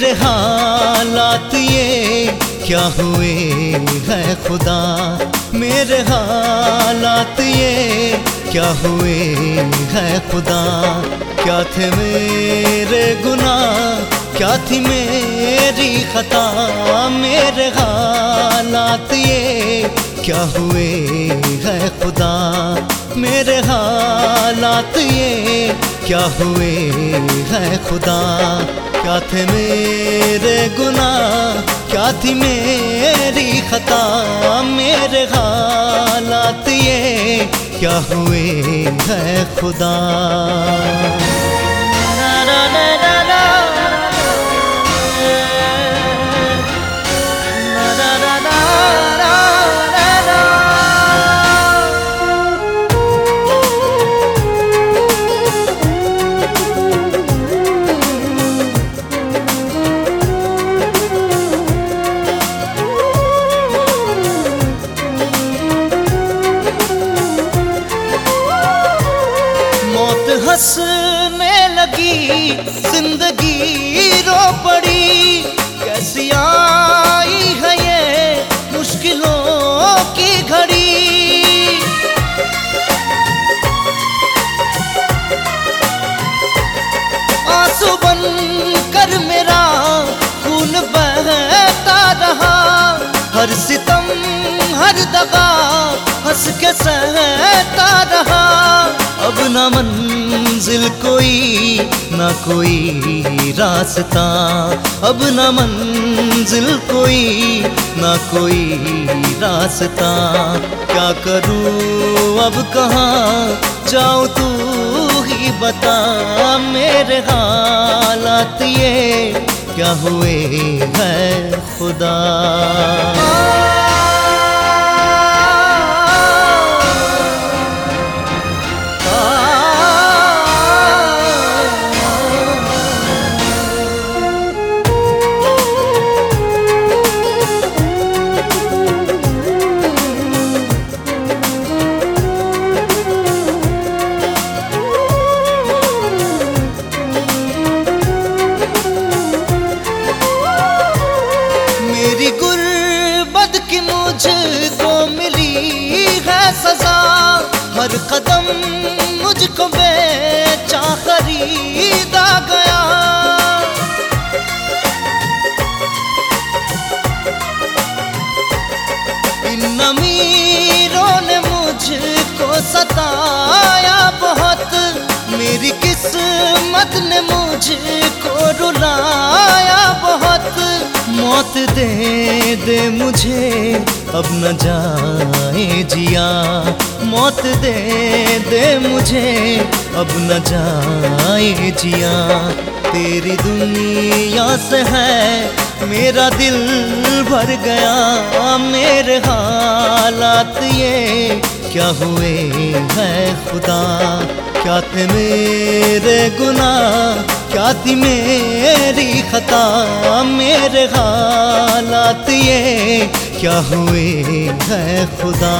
तेरे हालात ये क्या हुए है खुदा? मेरे हालात ये क्या हुए है खुदा? क्या थे मेरे गुना क्या थी मेरी खता? मेरे हालात ये क्या हुए है खुदा? मेरे हालात ये क्या हुए है खुदा? क्या थे मेरे गुना क्या थी मेरी खता? मेरे हालात ये क्या हुए है खुदा? हंसने लगी, ज़िंदगी रो पड़ी। कैसी आई है ये मुश्किलों की घड़ी? आँसू बन कर मेरा खून बहता रहा। हर सितम, हर दगा हंस के सहता रहा। अब न ना मंजिल कोई, ना कोई रास्ता। अब ना मंजिल कोई, ना कोई रास्ता। क्या करूँ अब कहाँ? जाऊँ तू ही बता। मेरे हालात ये, क्या हुए है खुदा? हर कदम मुझको बेचा खरीदा गया। इन अमीरों ने मुझको सताया बहुत, मेरी किस्मत ने मुझको रुलाया बहुत। मौत दे दे मुझे, अब न जाए जिया। मौत दे दे मुझे। अब न जाए जिया, तेरी दुनिया से है, मेरा दिल भर गया। मेरे हालात ये, क्या हुए है खुदा? क्या थे मेरे गुनाह? क्या थी मेरी खता? मेरे हालात ये, क्या हुए है खुदा?